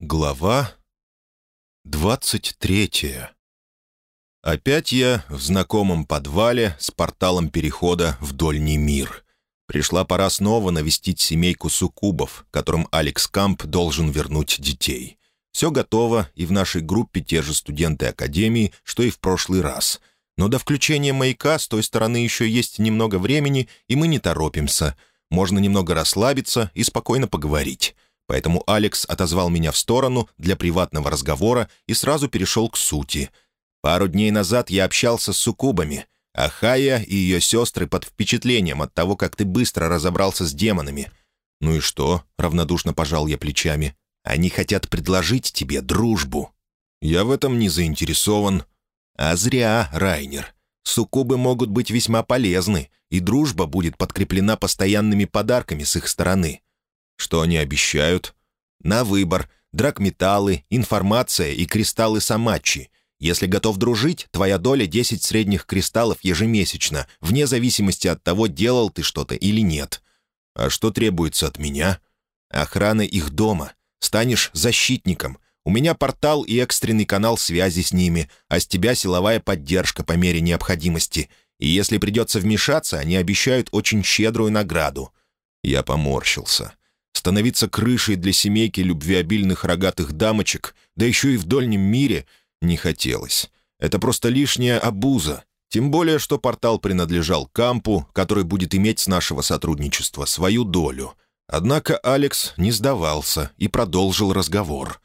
Глава двадцать третья. Опять я в знакомом подвале с порталом перехода в Дольний мир. Пришла пора снова навестить семейку суккубов, которым Алекс Камп должен вернуть детей. Все готово, и в нашей группе те же студенты Академии, что и в прошлый раз. Но до включения маяка с той стороны еще есть немного времени, и мы не торопимся. Можно немного расслабиться и спокойно поговорить. Поэтому Алекс отозвал меня в сторону для приватного разговора и сразу перешел к сути. Пару дней назад я общался с суккубами, а Хая и ее сестры под впечатлением от того, как ты быстро разобрался с демонами. «Ну и что?» — равнодушно пожал я плечами. «Они хотят предложить тебе дружбу». «Я в этом не заинтересован». «А зря, Райнер. Суккубы могут быть весьма полезны, и дружба будет подкреплена постоянными подарками с их стороны. Что они обещают? На выбор. Драгметаллы, информация и кристаллы Самачи. Если готов дружить, твоя доля 10 средних кристаллов ежемесячно, вне зависимости от того, делал ты что-то или нет. А что требуется от меня? Охрана их дома. Станешь защитником. У меня портал и экстренный канал связи с ними, а с тебя силовая поддержка по мере необходимости. И если придется вмешаться, они обещают очень щедрую награду. Я поморщился. Становиться крышей для семейки любвеобильных рогатых дамочек, да еще и в дольнем мире, не хотелось. Это просто лишняя обуза. Тем более, что портал принадлежал Кампу, который будет иметь с нашего сотрудничества свою долю. Однако Алекс не сдавался и продолжил разговор.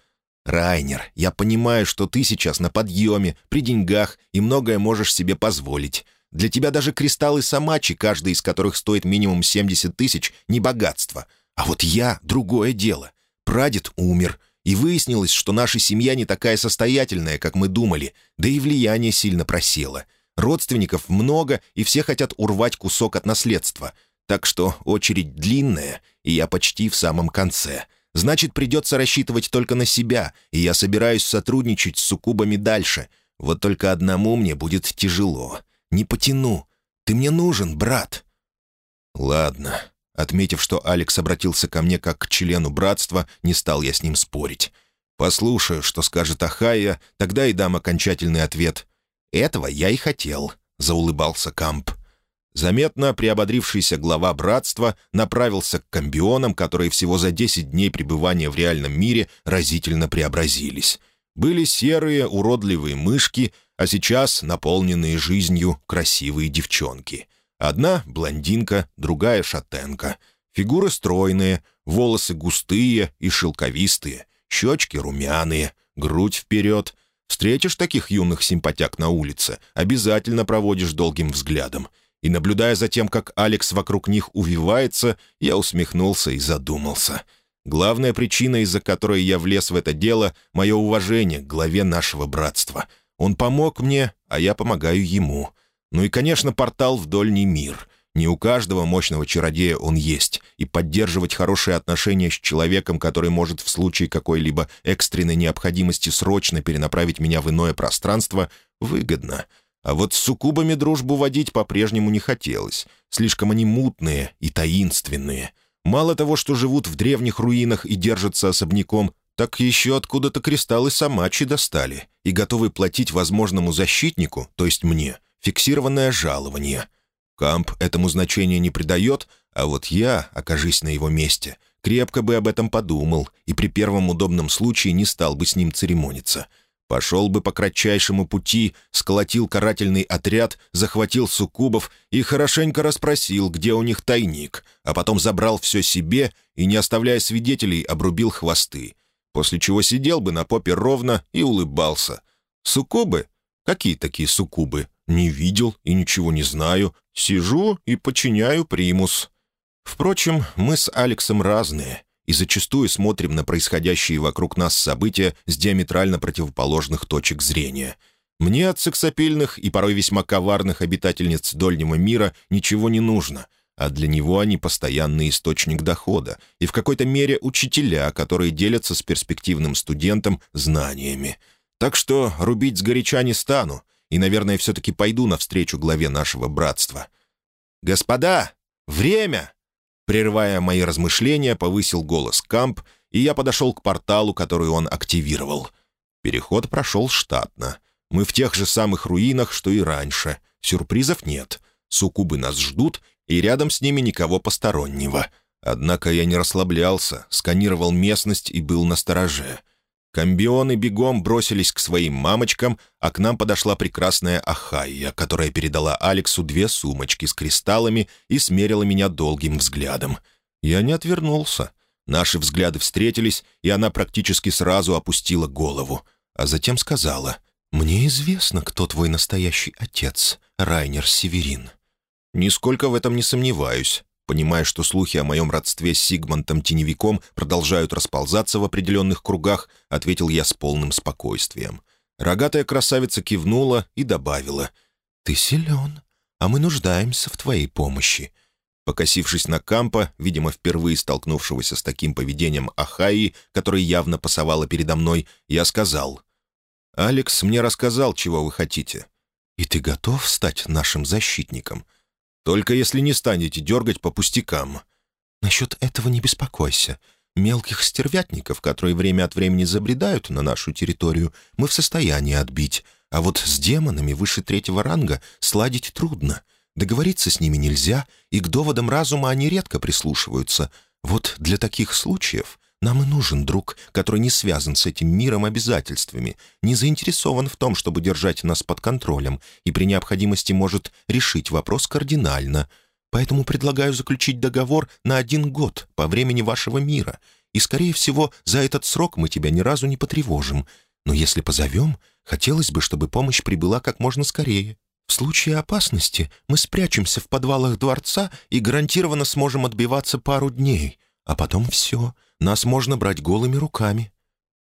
«Райнер, я понимаю, что ты сейчас на подъеме, при деньгах и многое можешь себе позволить. Для тебя даже кристаллы Самачи, каждый из которых стоит минимум 70 тысяч, не богатство. А вот я — другое дело. Прадед умер, и выяснилось, что наша семья не такая состоятельная, как мы думали, да и влияние сильно просело. Родственников много, и все хотят урвать кусок от наследства. Так что очередь длинная, и я почти в самом конце. Значит, придется рассчитывать только на себя, и я собираюсь сотрудничать с суккубами дальше. Вот только одному мне будет тяжело. Не потяну. Ты мне нужен, брат». «Ладно», Отметив, что Алекс обратился ко мне как к члену братства, не стал я с ним спорить. «Послушаю, что скажет Ахая, тогда и дам окончательный ответ». «Этого я и хотел», — заулыбался Камп. Заметно приободрившийся глава братства направился к комбионам, которые всего за 10 дней пребывания в реальном мире разительно преобразились. Были серые, уродливые мышки, а сейчас наполненные жизнью красивые девчонки — Одна — блондинка, другая — шатенка. Фигуры стройные, волосы густые и шелковистые, щечки румяные, грудь вперед. Встретишь таких юных симпатяк на улице, обязательно проводишь долгим взглядом. И, наблюдая за тем, как Алекс вокруг них увивается, я усмехнулся и задумался. Главная причина, из-за которой я влез в это дело — мое уважение к главе нашего братства. Он помог мне, а я помогаю ему — ну и, конечно, портал в Дольний мир. Не у каждого мощного чародея он есть, и поддерживать хорошие отношения с человеком, который может в случае какой-либо экстренной необходимости срочно перенаправить меня в иное пространство, выгодно. А вот с суккубами дружбу водить по-прежнему не хотелось. Слишком они мутные и таинственные. Мало того, что живут в древних руинах и держатся особняком, так еще откуда-то кристаллы Самачи достали и готовы платить возможному защитнику, то есть мне, фиксированное жалование. Камп этому значения не придает, а вот я, окажись на его месте, крепко бы об этом подумал и при первом удобном случае не стал бы с ним церемониться. Пошел бы по кратчайшему пути, сколотил карательный отряд, захватил суккубов и хорошенько расспросил, где у них тайник, а потом забрал все себе и, не оставляя свидетелей, обрубил хвосты, после чего сидел бы на попе ровно и улыбался. Суккубы? Какие такие суккубы? Не видел и ничего не знаю. Сижу и подчиняю примус. Впрочем, мы с Алексом разные и зачастую смотрим на происходящие вокруг нас события с диаметрально противоположных точек зрения. Мне от сексапильных и порой весьма коварных обитательниц Дольнего мира ничего не нужно, а для него они постоянный источник дохода и в какой-то мере учителя, которые делятся с перспективным студентом знаниями. Так что рубить сгоряча не стану, и, наверное, все-таки пойду навстречу главе нашего братства. «Господа, время!» Прерывая мои размышления, повысил голос Камп, и я подошел к порталу, который он активировал. Переход прошел штатно. Мы в тех же самых руинах, что и раньше. Сюрпризов нет. Суккубы нас ждут, и рядом с ними никого постороннего. Однако я не расслаблялся, сканировал местность и был на стороже. Комбионы бегом бросились к своим мамочкам, а к нам подошла прекрасная Ахайя, которая передала Алексу две сумочки с кристаллами и смерила меня долгим взглядом. Я не отвернулся. Наши взгляды встретились, и она практически сразу опустила голову, а затем сказала, «Мне известно, кто твой настоящий отец, Райнер Северин». «Нисколько в этом не сомневаюсь. Понимая, что слухи о моем родстве с Сигмантом Теневиком продолжают расползаться в определенных кругах, ответил я с полным спокойствием. Рогатая красавица кивнула и добавила. «Ты силен, а мы нуждаемся в твоей помощи». Покосившись на Кампа, видимо, впервые столкнувшегося с таким поведением Ахаи, который явно пасовала передо мной, я сказал. «Алекс мне рассказал, чего вы хотите. И ты готов стать нашим защитником?» Только если не станете дергать по пустякам». «Насчет этого не беспокойся. Мелких стервятников, которые время от времени забредают на нашу территорию, мы в состоянии отбить. А вот с демонами выше третьего ранга сладить трудно. Договориться с ними нельзя, и к доводам разума они редко прислушиваются. Вот для таких случаев нам и нужен друг, который не связан с этим миром обязательствами, не заинтересован в том, чтобы держать нас под контролем, и при необходимости может решить вопрос кардинально. Поэтому предлагаю заключить договор на один год по времени вашего мира, и, скорее всего, за этот срок мы тебя ни разу не потревожим. Но если позовем, хотелось бы, чтобы помощь прибыла как можно скорее. В случае опасности мы спрячемся в подвалах дворца и гарантированно сможем отбиваться пару дней, а потом все — нас можно брать голыми руками».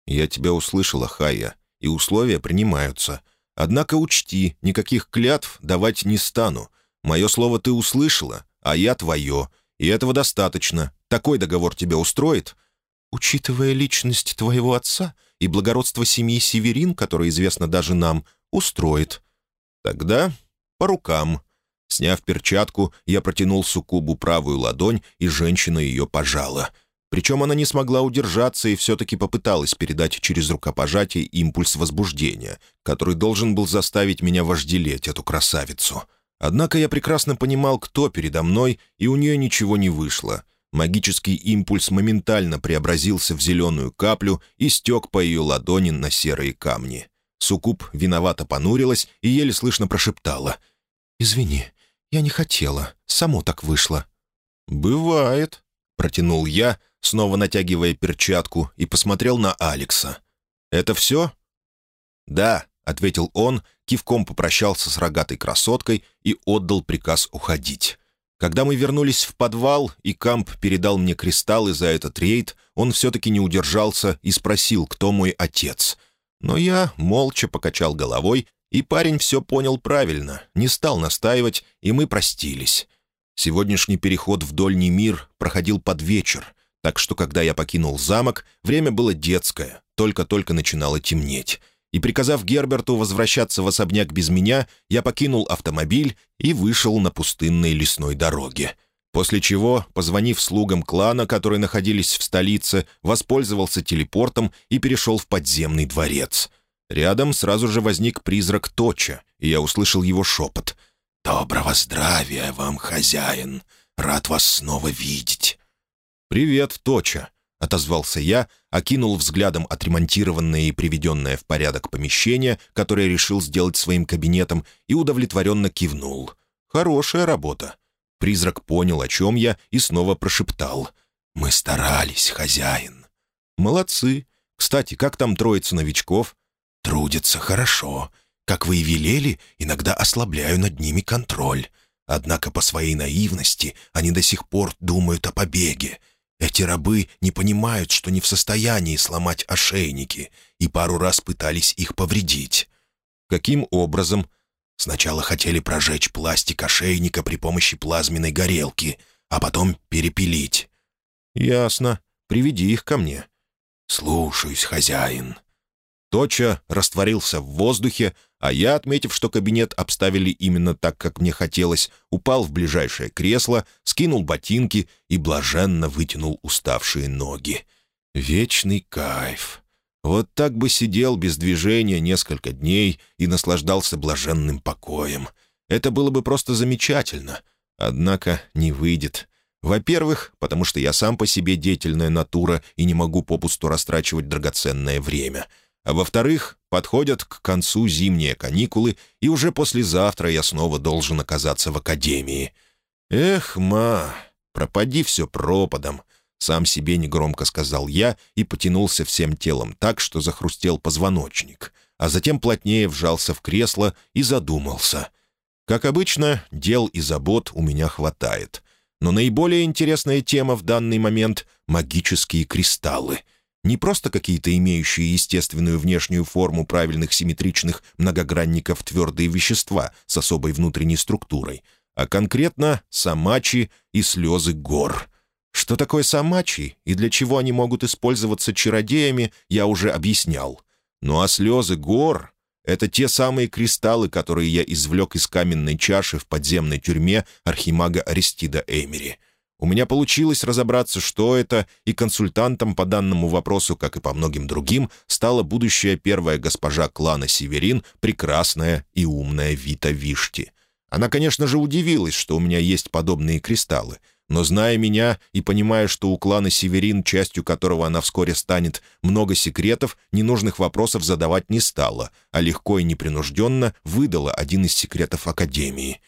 «Я тебя услышала, Хая, и условия принимаются. Однако учти, никаких клятв давать не стану. Мое слово ты услышала, а я твое, и этого достаточно. Такой договор тебя устроит?» «Учитывая личность твоего отца и благородство семьи Северин, которое известно даже нам, устроит». «Тогда по рукам». Сняв перчатку, я протянул Сукубу правую ладонь, и женщина ее пожала — причем она не смогла удержаться и все-таки попыталась передать через рукопожатие импульс возбуждения, который должен был заставить меня вожделеть эту красавицу. Однако я прекрасно понимал, кто передо мной, и у нее ничего не вышло. Магический импульс моментально преобразился в зеленую каплю и стек по ее ладони на серые камни. Сукуб виновато понурилась и еле слышно прошептала. «Извини, я не хотела, само так вышло». «Бывает», — протянул я, — снова натягивая перчатку, и посмотрел на Алекса. «Это все?» «Да», — ответил он, кивком попрощался с рогатой красоткой и отдал приказ уходить. Когда мы вернулись в подвал, и Камп передал мне кристаллы за этот рейд, он все-таки не удержался и спросил, кто мой отец. Но я молча покачал головой, и парень все понял правильно, не стал настаивать, и мы простились. Сегодняшний переход в Дольний мир проходил под вечер, так что, когда я покинул замок, время было детское, только-только начинало темнеть. И, приказав Герберту возвращаться в особняк без меня, я покинул автомобиль и вышел на пустынной лесной дороге. После чего, позвонив слугам клана, которые находились в столице, воспользовался телепортом и перешел в подземный дворец. Рядом сразу же возник призрак Точа, и я услышал его шепот. «Доброго здравия вам, хозяин! Рад вас снова видеть!» «Привет, Точа», — отозвался я, окинул взглядом отремонтированное и приведенное в порядок помещение, которое решил сделать своим кабинетом, и удовлетворенно кивнул. «Хорошая работа». Призрак понял, о чем я, и снова прошептал. «Мы старались, хозяин». «Молодцы. Кстати, как там троица новичков?» «Трудятся хорошо. Как вы и велели, иногда ослабляю над ними контроль. Однако по своей наивности они до сих пор думают о побеге. Эти рабы не понимают, что не в состоянии сломать ошейники, и пару раз пытались их повредить. Каким образом? Сначала хотели прожечь пластик ошейника при помощи плазменной горелки, а потом перепилить. «Ясно. Приведи их ко мне». «Слушаюсь, хозяин». Точа растворился в воздухе, а я, отметив, что кабинет обставили именно так, как мне хотелось, упал в ближайшее кресло, скинул ботинки и блаженно вытянул уставшие ноги. Вечный кайф. Вот так бы сидел без движения несколько дней и наслаждался блаженным покоем. Это было бы просто замечательно. Однако не выйдет. Во-первых, потому что я сам по себе деятельная натура и не могу попусту растрачивать драгоценное время. А во-вторых, подходят к концу зимние каникулы, и уже послезавтра я снова должен оказаться в академии. Эх, ма, пропади все пропадом. Сам себе негромко сказал я и потянулся всем телом так, что захрустел позвоночник, а затем плотнее вжался в кресло и задумался. Как обычно, дел и забот у меня хватает. Но наиболее интересная тема в данный момент — магические кристаллы. Не просто какие-то имеющие естественную внешнюю форму правильных симметричных многогранников твердые вещества с особой внутренней структурой, а конкретно самачи и слезы гор — что такое самачи и для чего они могут использоваться чародеями, я уже объяснял. Ну а слезы гор — это те самые кристаллы, которые я извлек из каменной чаши в подземной тюрьме архимага Аристида Эймери. У меня получилось разобраться, что это, и консультантом по данному вопросу, как и по многим другим, стала будущая первая госпожа клана Северин, прекрасная и умная Вита Вишти. Она, конечно же, удивилась, что у меня есть подобные кристаллы — но зная меня и понимая, что у клана Северин, частью которого она вскоре станет, много секретов, ненужных вопросов задавать не стала, а легко и непринужденно выдала один из секретов Академии.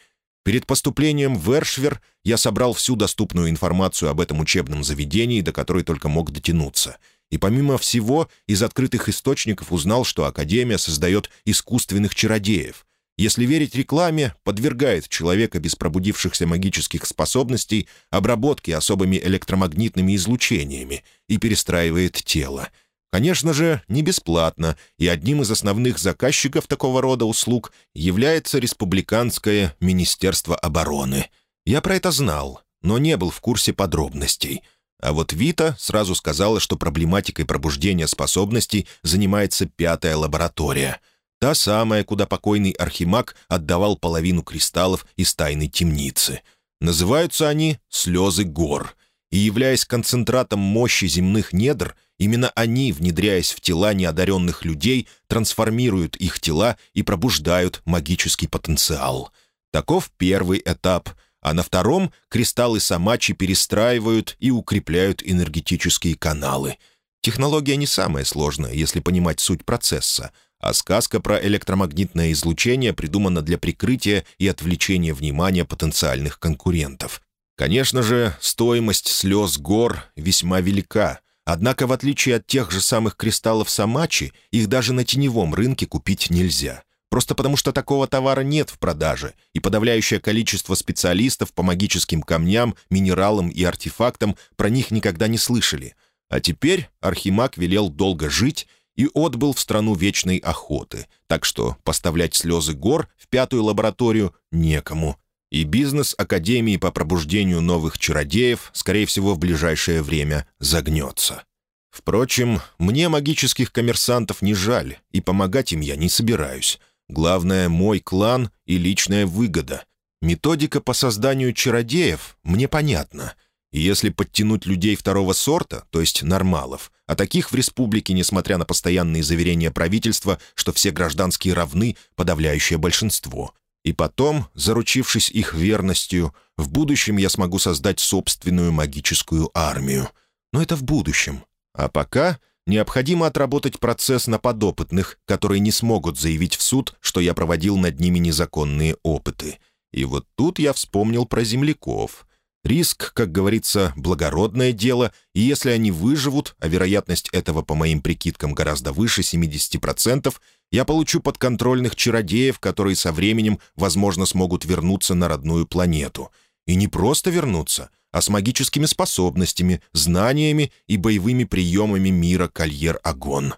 Перед поступлением в Эршвер я собрал всю доступную информацию об этом учебном заведении, до которой только мог дотянуться. И помимо всего, из открытых источников узнал, что Академия создает искусственных чародеев, если верить рекламе, подвергает человека без пробудившихся магических способностей обработке особыми электромагнитными излучениями и перестраивает тело. Конечно же, не бесплатно, и одним из основных заказчиков такого рода услуг является Республиканское Министерство обороны. Я про это знал, но не был в курсе подробностей. А вот Вита сразу сказала, что проблематикой пробуждения способностей занимается пятая лаборатория — Та самая, куда покойный архимаг отдавал половину кристаллов из тайной темницы. Называются они «слезы гор», и, являясь концентратом мощи земных недр, именно они, внедряясь в тела неодаренных людей, трансформируют их тела и пробуждают магический потенциал. Таков первый этап, а на втором кристаллы Самачи перестраивают и укрепляют энергетические каналы. Технология не самая сложная, если понимать суть процесса — а сказка про электромагнитное излучение придумана для прикрытия и отвлечения внимания потенциальных конкурентов. Конечно же, стоимость слез гор весьма велика, однако в отличие от тех же самых кристаллов Самачи, их даже на теневом рынке купить нельзя. Просто потому что такого товара нет в продаже, и подавляющее количество специалистов по магическим камням, минералам и артефактам про них никогда не слышали. А теперь Архимаг велел долго жить и отбыл в страну вечной охоты, так что поставлять слезы гор в пятую лабораторию некому. И бизнес Академии по пробуждению новых чародеев, скорее всего, в ближайшее время загнется. Впрочем, мне магических коммерсантов не жаль, и помогать им я не собираюсь. Главное — мой клан и личная выгода. Методика по созданию чародеев мне понятна — если подтянуть людей второго сорта, то есть нормалов, а таких в республике, несмотря на постоянные заверения правительства, что все гражданские равны, подавляющее большинство. И потом, заручившись их верностью, в будущем я смогу создать собственную магическую армию. Но это в будущем. А пока необходимо отработать процесс на подопытных, которые не смогут заявить в суд, что я проводил над ними незаконные опыты. И вот тут я вспомнил про земляков. Риск, как говорится, благородное дело, и если они выживут, а вероятность этого, по моим прикидкам, гораздо выше 70%, я получу подконтрольных чародеев, которые со временем, возможно, смогут вернуться на родную планету. И не просто вернуться, а с магическими способностями, знаниями и боевыми приемами мира Кольер-Агон.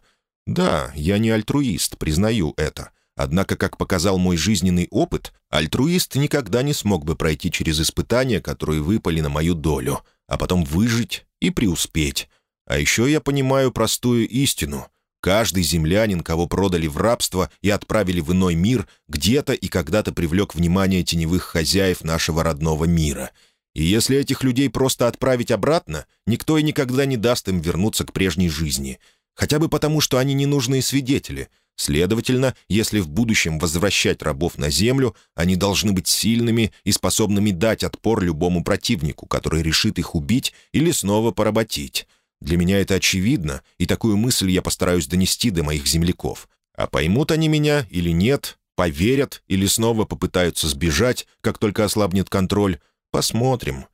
Да, я не альтруист, признаю это. Однако, как показал мой жизненный опыт, альтруист никогда не смог бы пройти через испытания, которые выпали на мою долю, а потом выжить и преуспеть. А еще я понимаю простую истину. Каждый землянин, кого продали в рабство и отправили в иной мир, где-то и когда-то привлек внимание теневых хозяев нашего родного мира. И если этих людей просто отправить обратно, никто и никогда не даст им вернуться к прежней жизни. Хотя бы потому, что они ненужные свидетели. Следовательно, если в будущем возвращать рабов на землю, они должны быть сильными и способными дать отпор любому противнику, который решит их убить или снова поработить. Для меня это очевидно, и такую мысль я постараюсь донести до моих земляков. А поймут они меня или нет, поверят или снова попытаются сбежать, как только ослабнет контроль, посмотрим.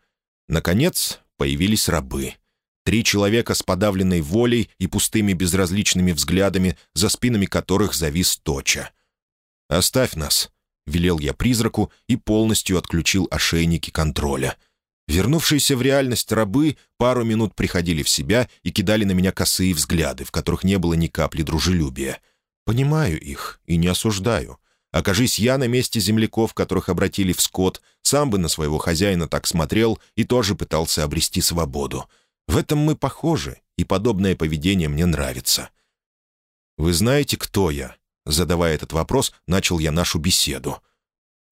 Наконец появились рабы. Три человека с подавленной волей и пустыми безразличными взглядами, за спинами которых завис Точа. «Оставь нас», — велел я призраку и полностью отключил ошейники контроля. Вернувшиеся в реальность рабы пару минут приходили в себя и кидали на меня косые взгляды, в которых не было ни капли дружелюбия. Понимаю их и не осуждаю. Окажись я на месте земляков, которых обратили в скот, сам бы на своего хозяина так смотрел и тоже пытался обрести свободу. В этом мы похожи, и подобное поведение мне нравится. «Вы знаете, кто я?» Задавая этот вопрос, начал я нашу беседу.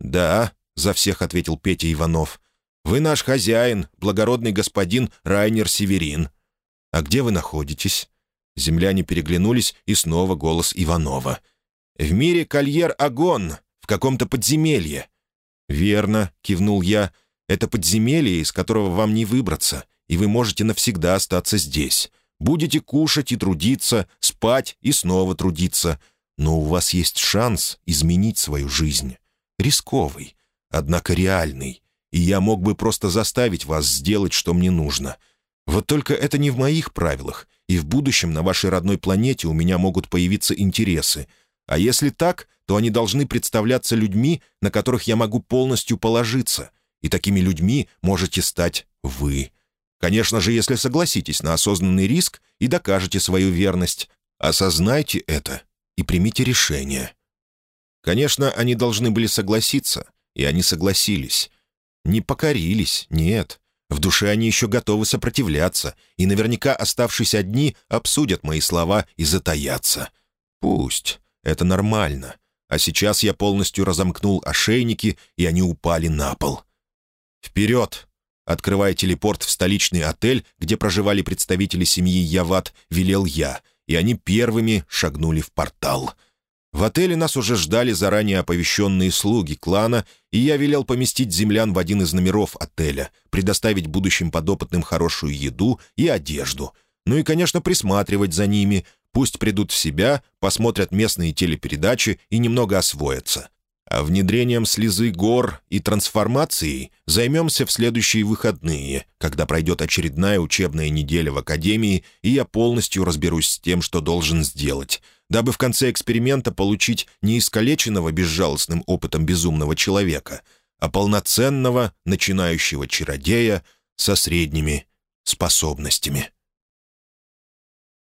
«Да», — за всех ответил Петя Иванов. «Вы наш хозяин, благородный господин Райнер Северин. А где вы находитесь?» Земляне переглянулись, и снова голос Иванова. «В мире Кольер-Агон, в каком-то подземелье». «Верно», — кивнул я. «Это подземелье, из которого вам не выбраться и вы можете навсегда остаться здесь. Будете кушать и трудиться, спать и снова трудиться. Но у вас есть шанс изменить свою жизнь. Рисковый, однако реальный. И я мог бы просто заставить вас сделать, что мне нужно. Вот только это не в моих правилах, и в будущем на вашей родной планете у меня могут появиться интересы. А если так, то они должны представляться людьми, на которых я могу полностью положиться. И такими людьми можете стать вы. Конечно же, если согласитесь на осознанный риск и докажете свою верность, осознайте это и примите решение. Конечно, они должны были согласиться, и они согласились. Не покорились, нет. В душе они еще готовы сопротивляться, и наверняка, оставшись одни, обсудят мои слова и затаятся. Пусть. Это нормально. А сейчас я полностью разомкнул ошейники, и они упали на пол. «Вперед!» Открывая телепорт в столичный отель, где проживали представители семьи Яват, велел я, и они первыми шагнули в портал. В отеле нас уже ждали заранее оповещенные слуги клана, и я велел поместить землян в один из номеров отеля, предоставить будущим подопытным хорошую еду и одежду. Ну и, конечно, присматривать за ними, пусть придут в себя, посмотрят местные телепередачи и немного освоятся внедрением слезы гор и трансформацией займемся в следующие выходные, когда пройдет очередная учебная неделя в Академии, и я полностью разберусь с тем, что должен сделать, дабы в конце эксперимента получить не искалеченного безжалостным опытом безумного человека, а полноценного начинающего чародея со средними способностями.